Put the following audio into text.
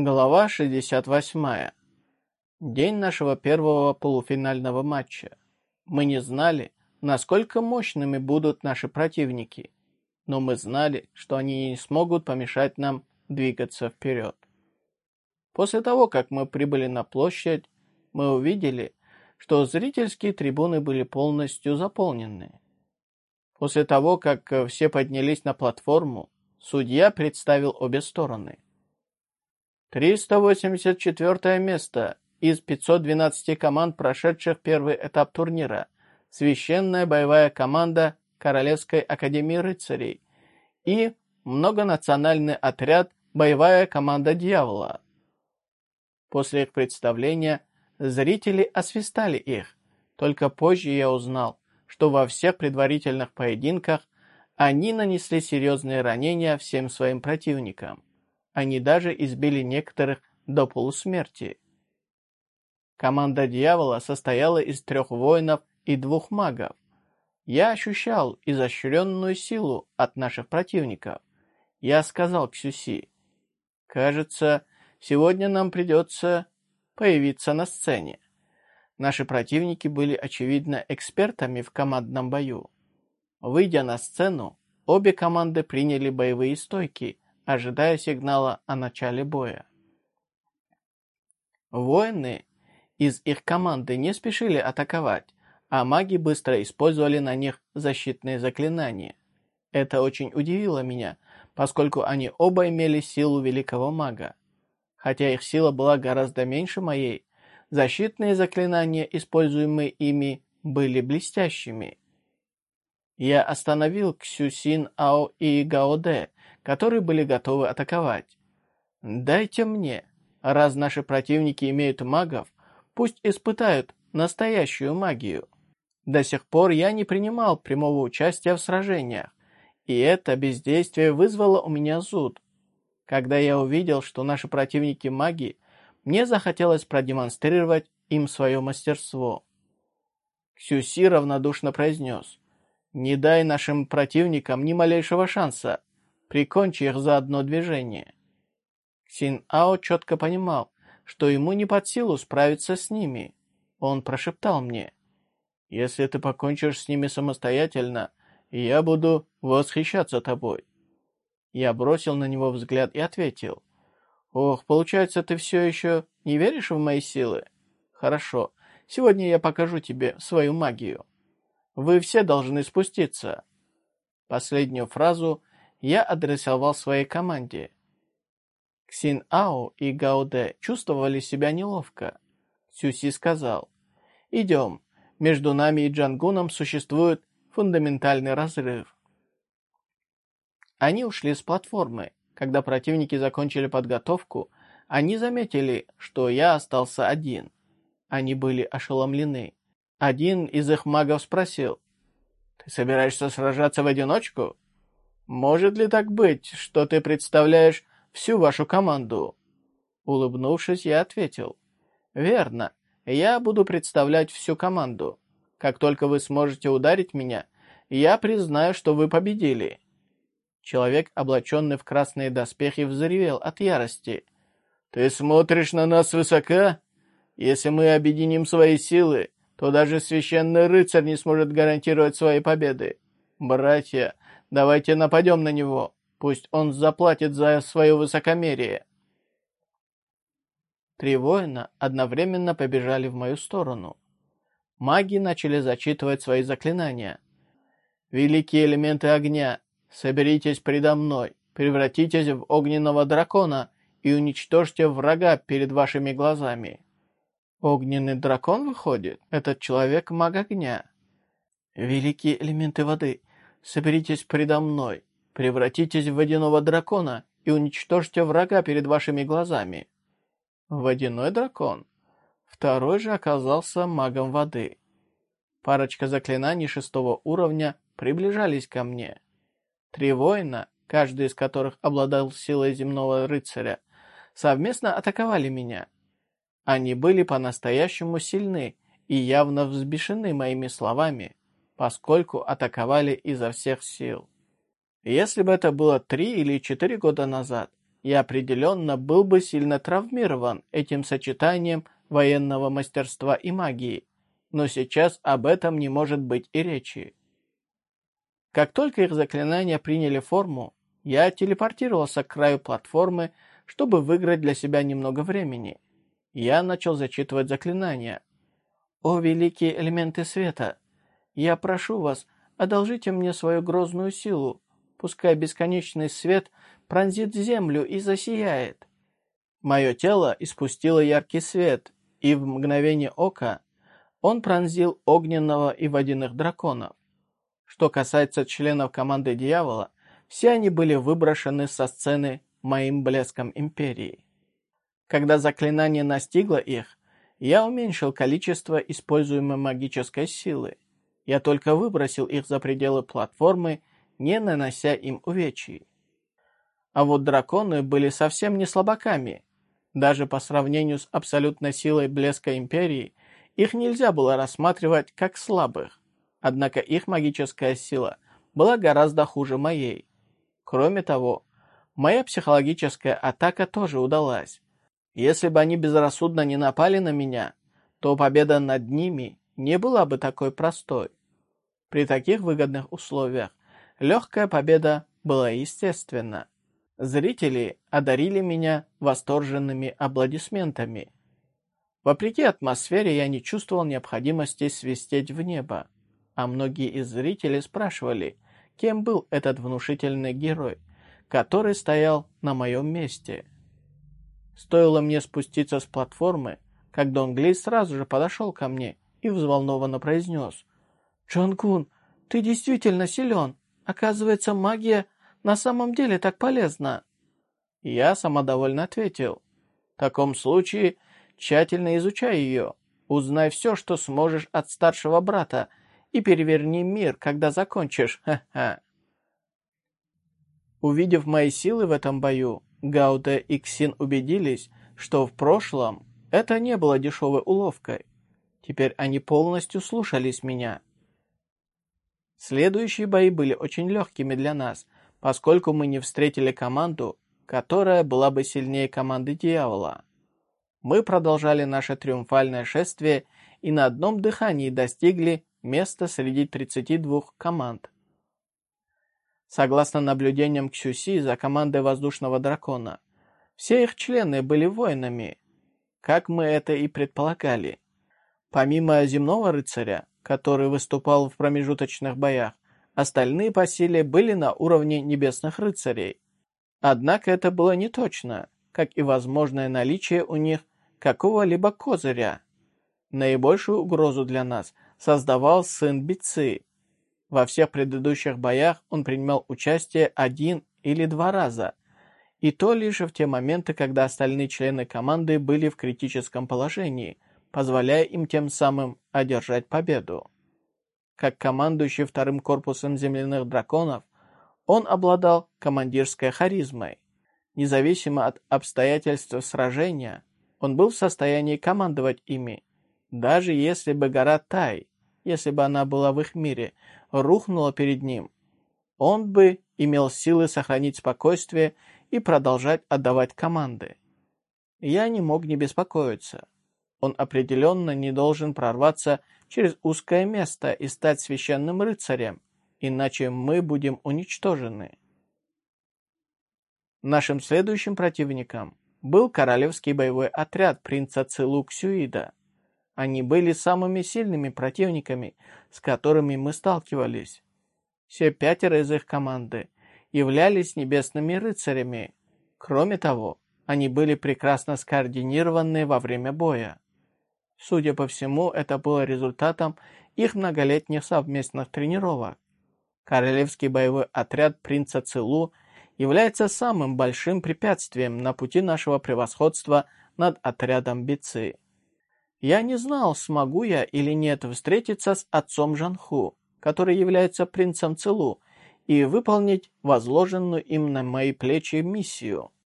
Глава 68. День нашего первого полуфинального матча. Мы не знали, насколько мощными будут наши противники, но мы знали, что они не смогут помешать нам двигаться вперед. После того, как мы прибыли на площадь, мы увидели, что зрительские трибуны были полностью заполнены. После того, как все поднялись на платформу, судья представил обе стороны – 384 место из 512 команд, прошедших первый этап турнира. Священная боевая команда Королевской Академии Рыцарей и многонациональный отряд Боевая команда Дьявола. После их представления зрители освистали их. Только позже я узнал, что во всех предварительных поединках они нанесли серьезные ранения всем своим противникам. Они даже избили некоторых до полусмерти. Команда дьявола состояла из трех воинов и двух магов. Я ощущал изощренную силу от наших противников. Я сказал Ксюси, «Кажется, сегодня нам придется появиться на сцене». Наши противники были, очевидно, экспертами в командном бою. Выйдя на сцену, обе команды приняли боевые стойки – ожидая сигнала о начале боя. Воины из их команды не спешили атаковать, а маги быстро использовали на них защитные заклинания. Это очень удивило меня, поскольку они оба имели силу великого мага. Хотя их сила была гораздо меньше моей, защитные заклинания, используемые ими, были блестящими. Я остановил Ксюсин Ао и Гаоде, которые были готовы атаковать. «Дайте мне. Раз наши противники имеют магов, пусть испытают настоящую магию». До сих пор я не принимал прямого участия в сражениях, и это бездействие вызвало у меня зуд. Когда я увидел, что наши противники маги, мне захотелось продемонстрировать им свое мастерство. Ксюси равнодушно произнес, «Не дай нашим противникам ни малейшего шанса. Прикончи их за одно движение. Син Ао четко понимал, что ему не под силу справиться с ними. Он прошептал мне, «Если ты покончишь с ними самостоятельно, я буду восхищаться тобой». Я бросил на него взгляд и ответил, «Ох, получается, ты все еще не веришь в мои силы? Хорошо, сегодня я покажу тебе свою магию. Вы все должны спуститься». Последнюю фразу я адресовал своей команде. Ксин Ао и Гаоде чувствовали себя неловко. Сюси сказал, «Идем, между нами и Джангуном существует фундаментальный разрыв». Они ушли с платформы. Когда противники закончили подготовку, они заметили, что я остался один. Они были ошеломлены. Один из их магов спросил, «Ты собираешься сражаться в одиночку?» «Может ли так быть, что ты представляешь всю вашу команду?» Улыбнувшись, я ответил. «Верно. Я буду представлять всю команду. Как только вы сможете ударить меня, я признаю, что вы победили». Человек, облаченный в красные доспехи, взревел от ярости. «Ты смотришь на нас высока? Если мы объединим свои силы, то даже священный рыцарь не сможет гарантировать свои победы. Братья, Давайте нападем на него. Пусть он заплатит за свое высокомерие. Три воина одновременно побежали в мою сторону. Маги начали зачитывать свои заклинания. «Великие элементы огня, соберитесь предо мной, превратитесь в огненного дракона и уничтожьте врага перед вашими глазами». Огненный дракон выходит? Этот человек маг огня. Великие элементы воды, соберитесь предо мной, превратитесь в водяного дракона и уничтожьте врага перед вашими глазами». Водяной дракон. Второй же оказался магом воды. Парочка заклинаний шестого уровня приближались ко мне. Три воина, каждый из которых обладал силой земного рыцаря, совместно атаковали меня. Они были по-настоящему сильны и явно взбешены моими словами поскольку атаковали изо всех сил. Если бы это было три или четыре года назад, я определенно был бы сильно травмирован этим сочетанием военного мастерства и магии, но сейчас об этом не может быть и речи. Как только их заклинания приняли форму, я телепортировался к краю платформы, чтобы выиграть для себя немного времени. Я начал зачитывать заклинания. «О, великие элементы света! Я прошу вас, одолжите мне свою грозную силу, пускай бесконечный свет пронзит землю и засияет». Мое тело испустило яркий свет, и в мгновение ока он пронзил огненного и водяных драконов. Что касается членов команды Дьявола, все они были выброшены со сцены моим блеском Империи. Когда заклинание настигло их, я уменьшил количество используемой магической силы. Я только выбросил их за пределы платформы, не нанося им увечий. А вот драконы были совсем не слабаками. Даже по сравнению с абсолютной силой блеска Империи, их нельзя было рассматривать как слабых. Однако их магическая сила была гораздо хуже моей. Кроме того, моя психологическая атака тоже удалась. Если бы они безрассудно не напали на меня, то победа над ними не была бы такой простой. При таких выгодных условиях легкая победа была естественна. Зрители одарили меня восторженными аплодисментами. Вопреки атмосфере я не чувствовал необходимости свистеть в небо а многие из зрителей спрашивали, кем был этот внушительный герой, который стоял на моем месте. Стоило мне спуститься с платформы, как Дон Глей сразу же подошел ко мне и взволнованно произнес. «Джон Кун, ты действительно силен. Оказывается, магия на самом деле так полезна». Я самодовольно ответил. «В таком случае тщательно изучай ее. Узнай все, что сможешь от старшего брата и переверни мир, когда закончишь, ха-ха. Увидев мои силы в этом бою, Гауде и Ксин убедились, что в прошлом это не было дешевой уловкой. Теперь они полностью слушались меня. Следующие бои были очень легкими для нас, поскольку мы не встретили команду, которая была бы сильнее команды Дьявола. Мы продолжали наше триумфальное шествие и на одном дыхании достигли место среди 32 команд. Согласно наблюдениям Ксюси за командой Воздушного Дракона, все их члены были воинами, как мы это и предполагали. Помимо земного рыцаря, который выступал в промежуточных боях, остальные по силе были на уровне небесных рыцарей. Однако это было не точно, как и возможное наличие у них какого-либо козыря. Наибольшую угрозу для нас – создавал сын Бицы. Во всех предыдущих боях он принимал участие один или два раза, и то лишь в те моменты, когда остальные члены команды были в критическом положении, позволяя им тем самым одержать победу. Как командующий вторым корпусом земляных драконов, он обладал командирской харизмой. Независимо от обстоятельств сражения, он был в состоянии командовать ими, даже если бы гора Тай, если бы она была в их мире, рухнула перед ним, он бы имел силы сохранить спокойствие и продолжать отдавать команды. Я не мог не беспокоиться. Он определенно не должен прорваться через узкое место и стать священным рыцарем, иначе мы будем уничтожены. Нашим следующим противником был королевский боевой отряд принца Цилук Сюида. Они были самыми сильными противниками, с которыми мы сталкивались. Все пятеро из их команды являлись небесными рыцарями. Кроме того, они были прекрасно скоординированы во время боя. Судя по всему, это было результатом их многолетних совместных тренировок. Королевский боевой отряд принца Целу является самым большим препятствием на пути нашего превосходства над отрядом Бицы. Я не знал, смогу я или нет встретиться с отцом Жанху, который является принцем Целу, и выполнить возложенную им на мои плечи миссию.